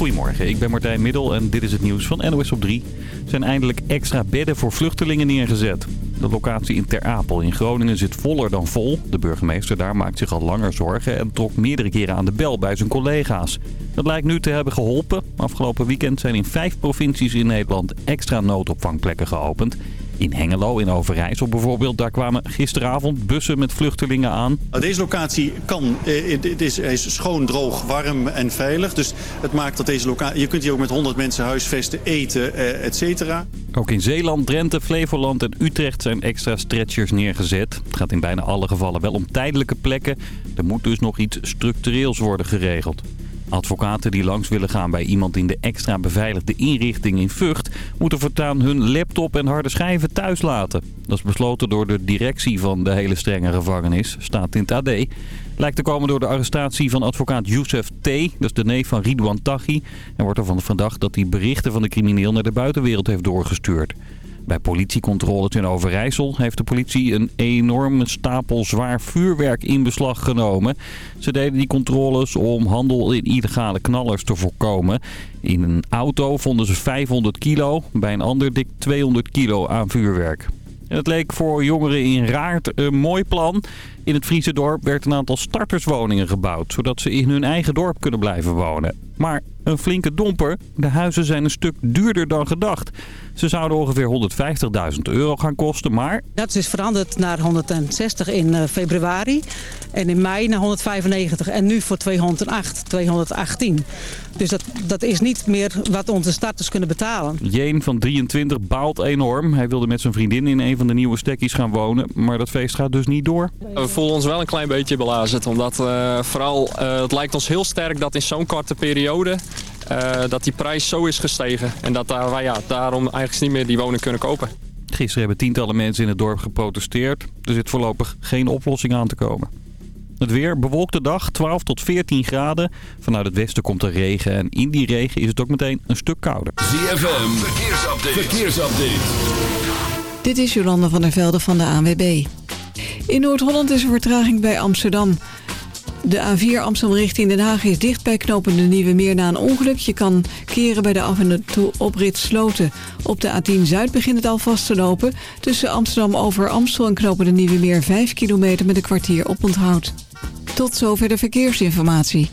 Goedemorgen, ik ben Martijn Middel en dit is het nieuws van NOS op 3. Er zijn eindelijk extra bedden voor vluchtelingen neergezet. De locatie in Ter Apel in Groningen zit voller dan vol. De burgemeester daar maakt zich al langer zorgen en trok meerdere keren aan de bel bij zijn collega's. Dat lijkt nu te hebben geholpen. Afgelopen weekend zijn in vijf provincies in Nederland extra noodopvangplekken geopend. In Hengelo, in Overijssel bijvoorbeeld, daar kwamen gisteravond bussen met vluchtelingen aan. Nou, deze locatie kan, eh, het is, is schoon, droog, warm en veilig. Dus het maakt dat deze locatie, je kunt hier ook met 100 mensen huisvesten, eten, eh, et cetera. Ook in Zeeland, Drenthe, Flevoland en Utrecht zijn extra stretchers neergezet. Het gaat in bijna alle gevallen wel om tijdelijke plekken. Er moet dus nog iets structureels worden geregeld. Advocaten die langs willen gaan bij iemand in de extra beveiligde inrichting in Vught... moeten voortaan hun laptop en harde schijven thuis laten. Dat is besloten door de directie van de hele strenge gevangenis, staat in het AD. Lijkt te komen door de arrestatie van advocaat Youssef T. Is de neef van Ridwan Taghi. En wordt ervan verdacht dat hij berichten van de crimineel naar de buitenwereld heeft doorgestuurd. Bij politiecontroles in Overijssel heeft de politie een enorme stapel zwaar vuurwerk in beslag genomen. Ze deden die controles om handel in illegale knallers te voorkomen. In een auto vonden ze 500 kilo, bij een ander dik 200 kilo aan vuurwerk. het leek voor jongeren in Raart een mooi plan. In het Friese dorp werd een aantal starterswoningen gebouwd... zodat ze in hun eigen dorp kunnen blijven wonen. Maar een flinke domper. De huizen zijn een stuk duurder dan gedacht. Ze zouden ongeveer 150.000 euro gaan kosten, maar... Dat is veranderd naar 160 in eh, februari. En in mei naar 195. En nu voor 208, 218. Dus dat, dat is niet meer wat onze starters kunnen betalen. Jeen van 23 baalt enorm. Hij wilde met zijn vriendin in een van de nieuwe stekkies gaan wonen. Maar dat feest gaat dus niet door. We voelen ons wel een klein beetje belazerd. Omdat uh, vooral, uh, het lijkt ons heel sterk dat in zo'n korte periode uh, dat die prijs zo is gestegen. En dat daar, wij, ja, daarom eigenlijk niet meer die woning kunnen kopen. Gisteren hebben tientallen mensen in het dorp geprotesteerd. Er zit voorlopig geen oplossing aan te komen. Het weer, bewolkte dag, 12 tot 14 graden. Vanuit het westen komt er regen en in die regen is het ook meteen een stuk kouder. ZFM, verkeersupdate. verkeersupdate. Dit is Jolanda van der Velde van de ANWB. In Noord-Holland is er vertraging bij Amsterdam. De A4 Amsterdam richting Den Haag is dicht bij knopende Nieuwe Meer na een ongeluk. Je kan keren bij de af- en toe oprit Sloten. Op de A10 Zuid begint het al vast te lopen. Tussen Amsterdam over Amstel en knopende Nieuwe Meer 5 kilometer met een kwartier op onthoud. Tot zover de verkeersinformatie.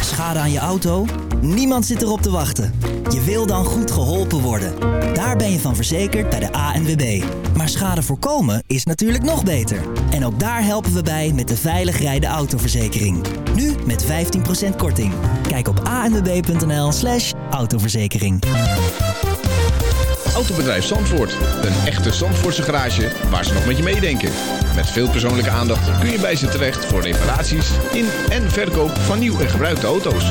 Schade aan je auto? Niemand zit erop te wachten. Je wil dan goed geholpen worden. Daar ben je van verzekerd bij de ANWB. Maar schade voorkomen is natuurlijk nog beter. En ook daar helpen we bij met de veilig rijden autoverzekering. Nu met 15% korting. Kijk op anwb.nl slash autoverzekering. Autobedrijf Zandvoort. Een echte Zandvoortse garage waar ze nog met je meedenken. Met veel persoonlijke aandacht kun je bij ze terecht voor reparaties in en verkoop van nieuw en gebruikte auto's.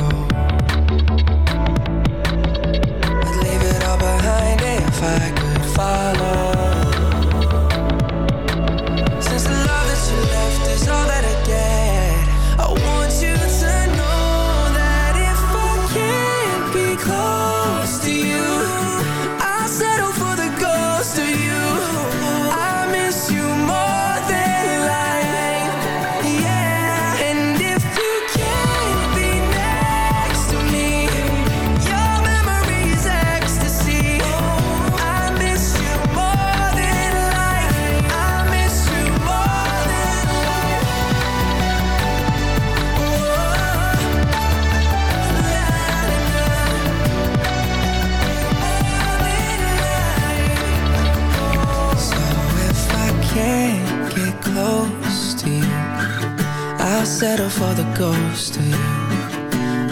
settle for the ghost of you.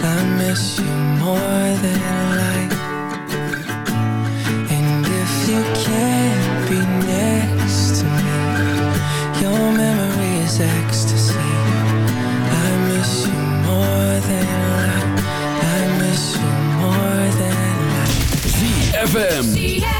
I miss you more than life. And if you can't be next to me Your memory is ecstasy. I miss you more than life. I miss you more than life. ZFM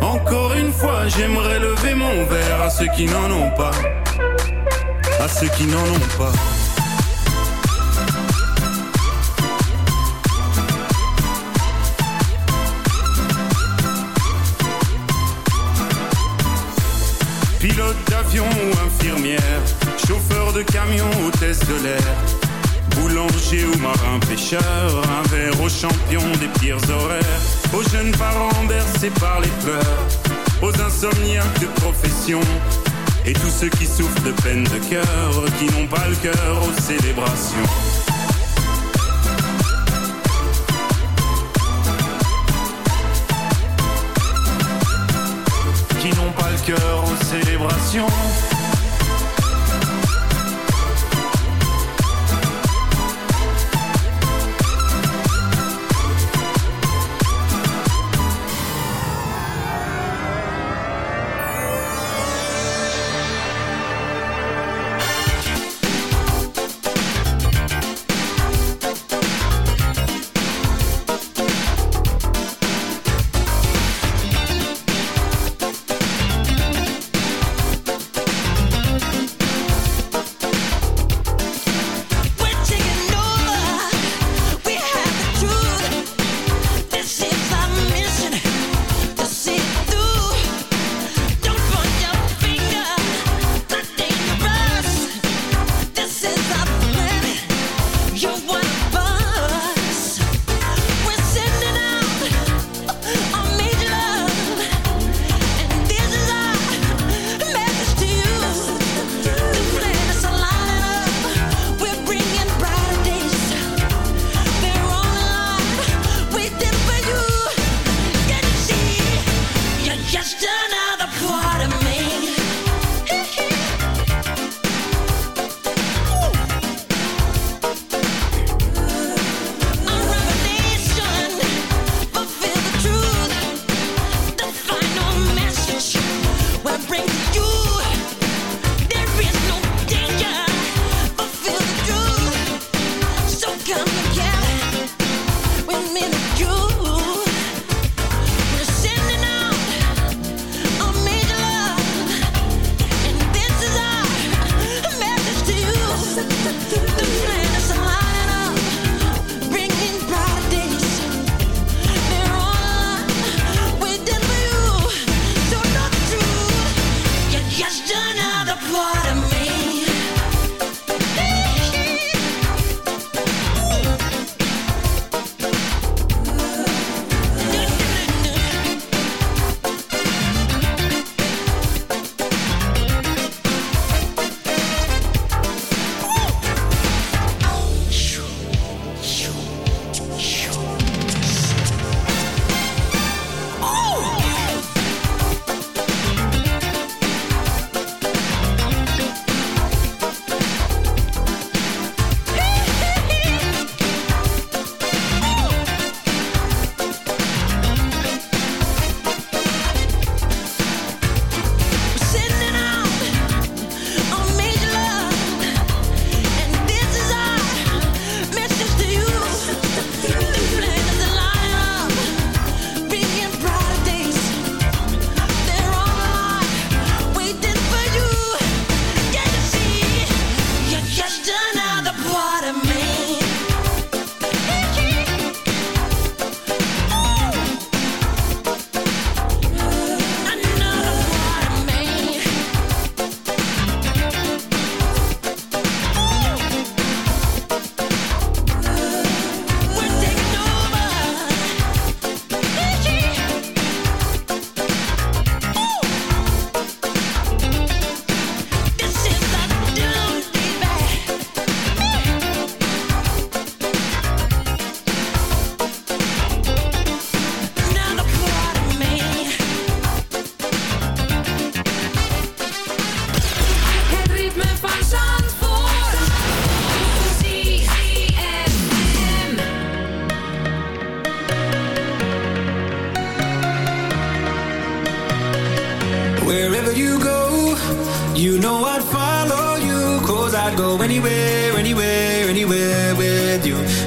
Encore une fois, j'aimerais lever mon verre à ceux qui n'en ont pas. À ceux qui n'en ont pas. Pilote d'avion ou infirmière, chauffeur de camion, hôtesse de l'air, boulanger ou marin pêcheur, un verre aux champions des pires horaires, aux jeunes parents bercés par les pleurs, aux insomniaques de profession, et tous ceux qui souffrent de peine de cœur, qui n'ont pas le cœur aux célébrations. Qui n'ont pas le cœur aux célébrations.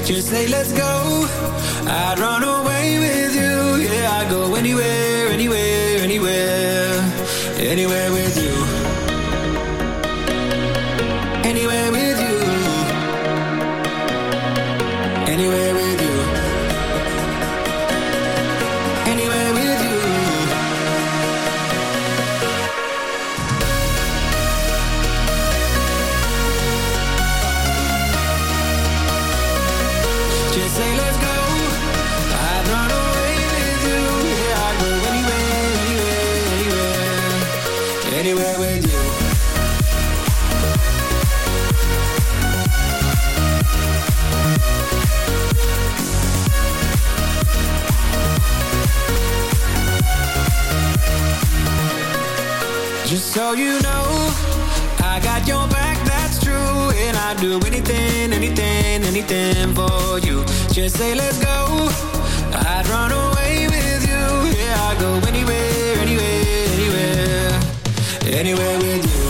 Just say let's go. I'd run away with you. Yeah, I'd go anywhere, anywhere, anywhere, anywhere. anything for you. Just say let's go. I'd run away with you. Yeah, I'd go anywhere, anywhere, anywhere, anywhere with you.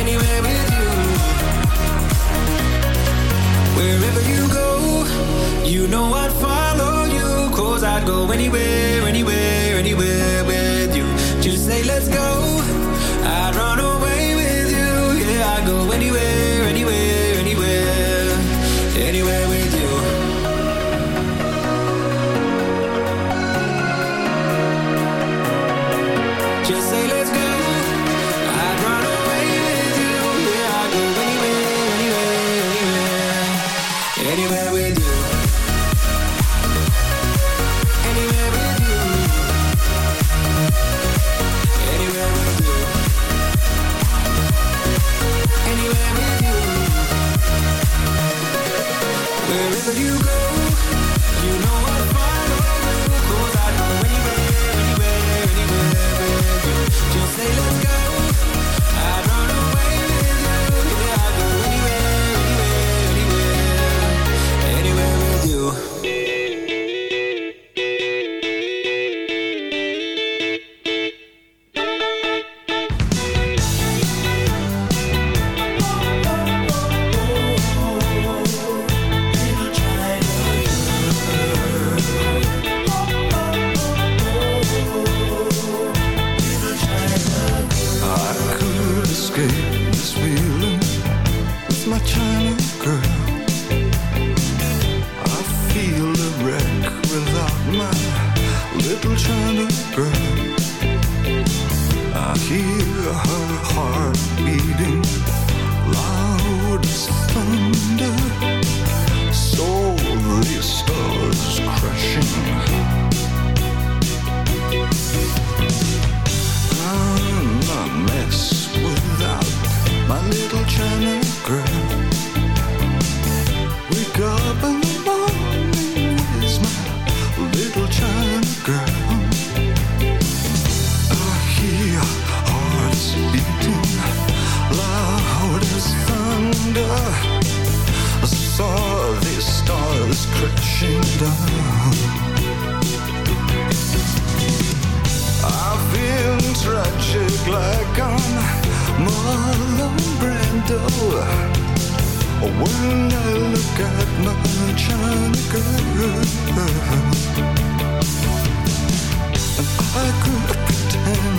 Anywhere with you. Wherever you go, you know I'd follow you. Cause I'd go anywhere, anywhere, anywhere with you. Just say let's go. I'd run away with you. Yeah, I'd go anywhere I've been tragic like I'm Marlon Brando. When I look at my I could pretend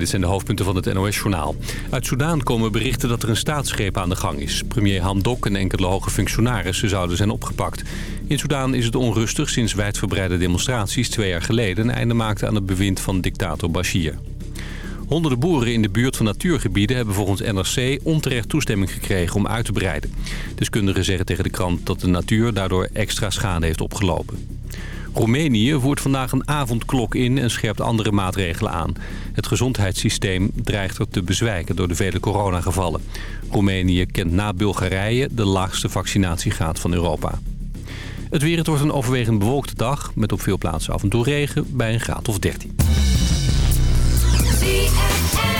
Dit zijn de hoofdpunten van het NOS-journaal. Uit Soedan komen berichten dat er een staatsgreep aan de gang is. Premier Hamdok en enkele hoge functionarissen zouden zijn opgepakt. In Soedan is het onrustig sinds wijdverbreide demonstraties twee jaar geleden... een einde maakten aan het bewind van dictator Bashir. Honderden boeren in de buurt van natuurgebieden hebben volgens NRC onterecht toestemming gekregen om uit te breiden. Deskundigen zeggen tegen de krant dat de natuur daardoor extra schade heeft opgelopen. Roemenië voert vandaag een avondklok in en scherpt andere maatregelen aan. Het gezondheidssysteem dreigt er te bezwijken door de vele coronagevallen. Roemenië kent na Bulgarije de laagste vaccinatiegraad van Europa. Het weer het wordt een overwegend bewolkte dag met op veel plaatsen af en toe regen bij een graad of 13. There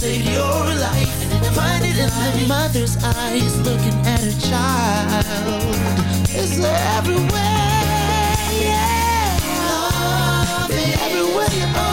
save your life. Find it in the mother's eyes Looking at her child. It's everywhere, yeah. Love everywhere.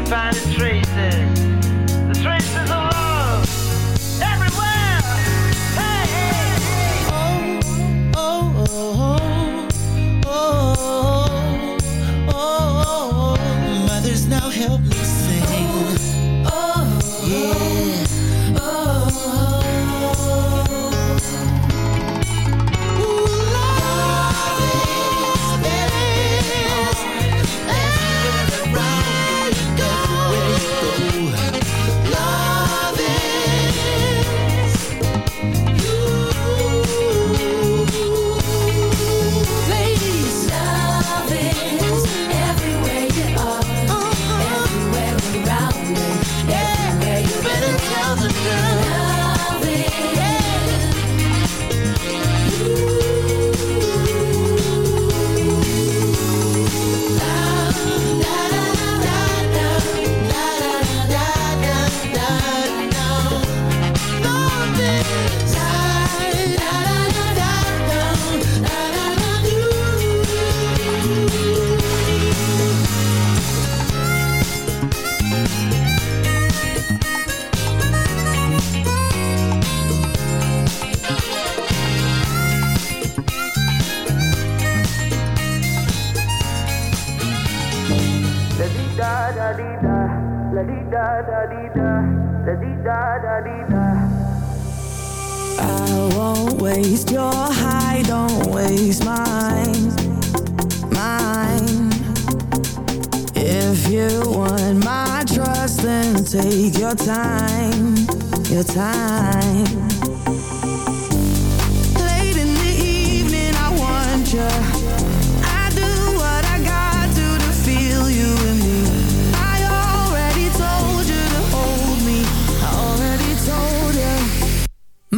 couldn't find the traces.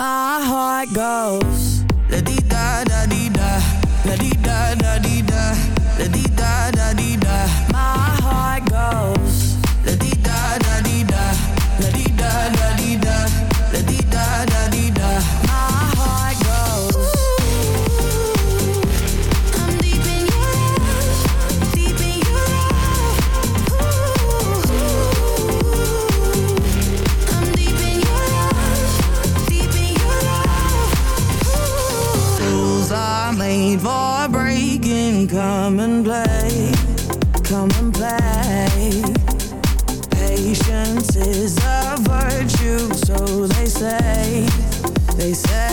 my heart goes. La-dee-da-da. Come and play, come and play. Patience is a virtue, so they say, they say.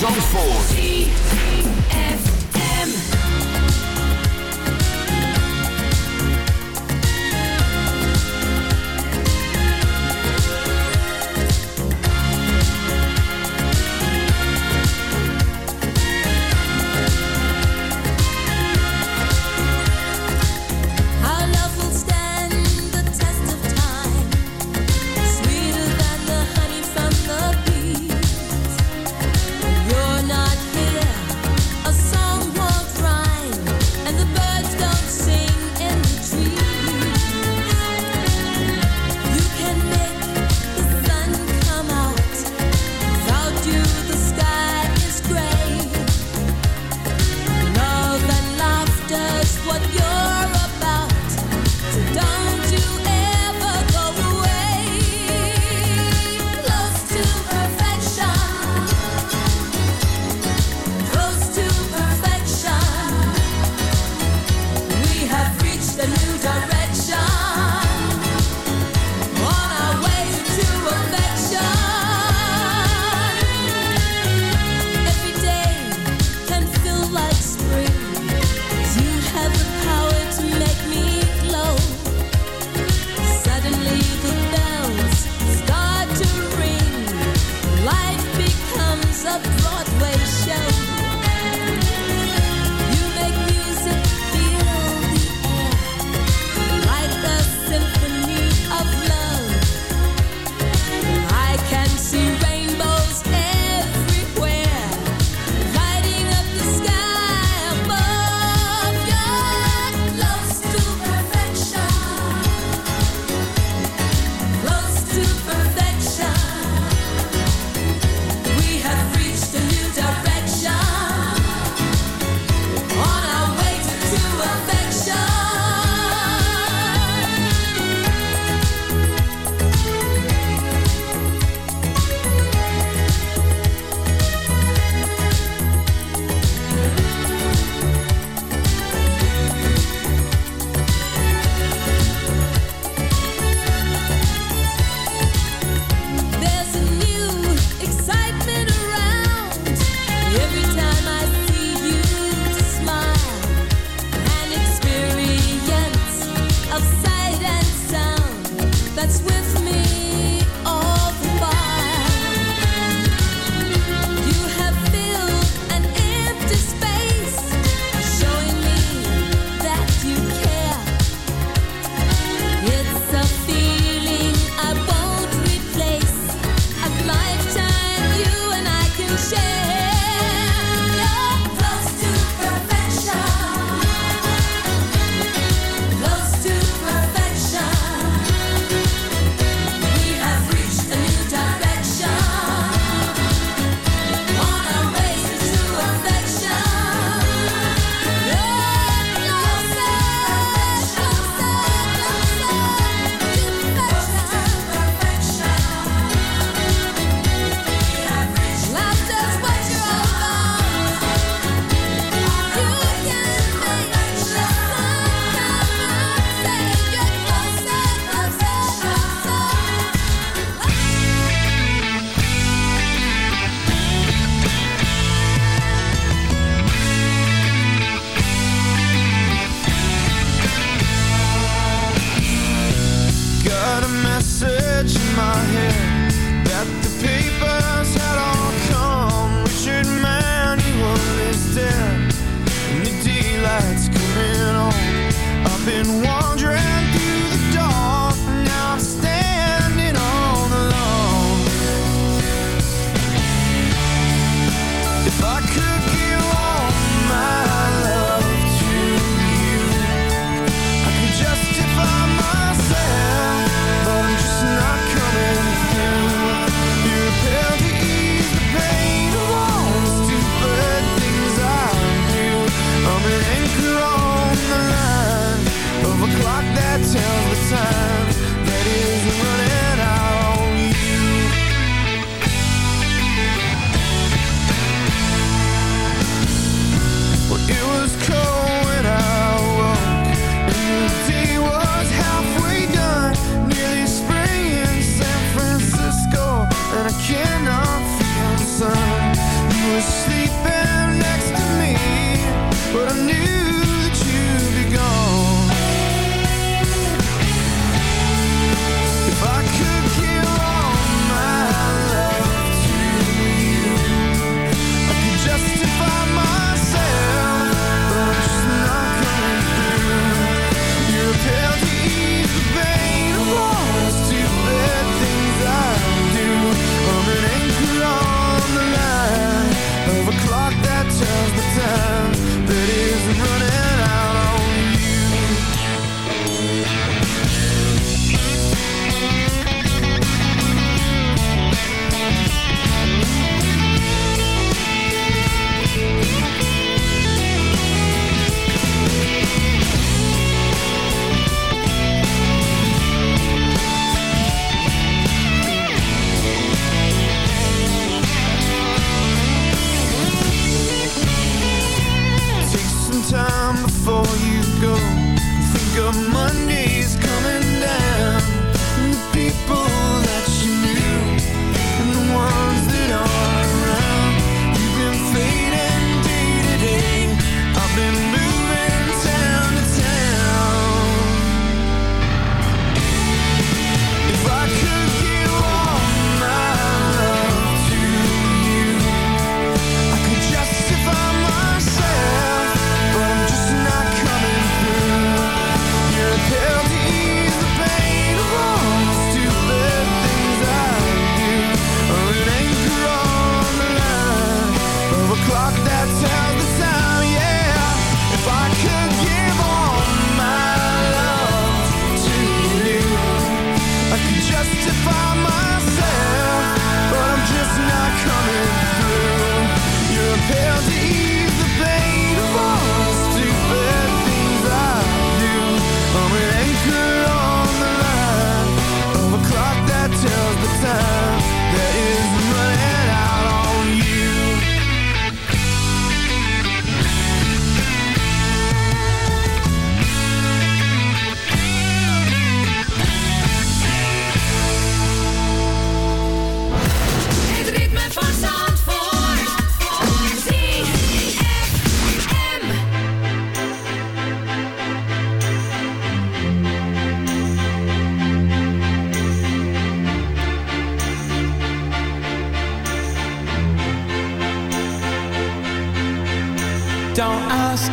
Zandvoort.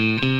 Mm-hmm.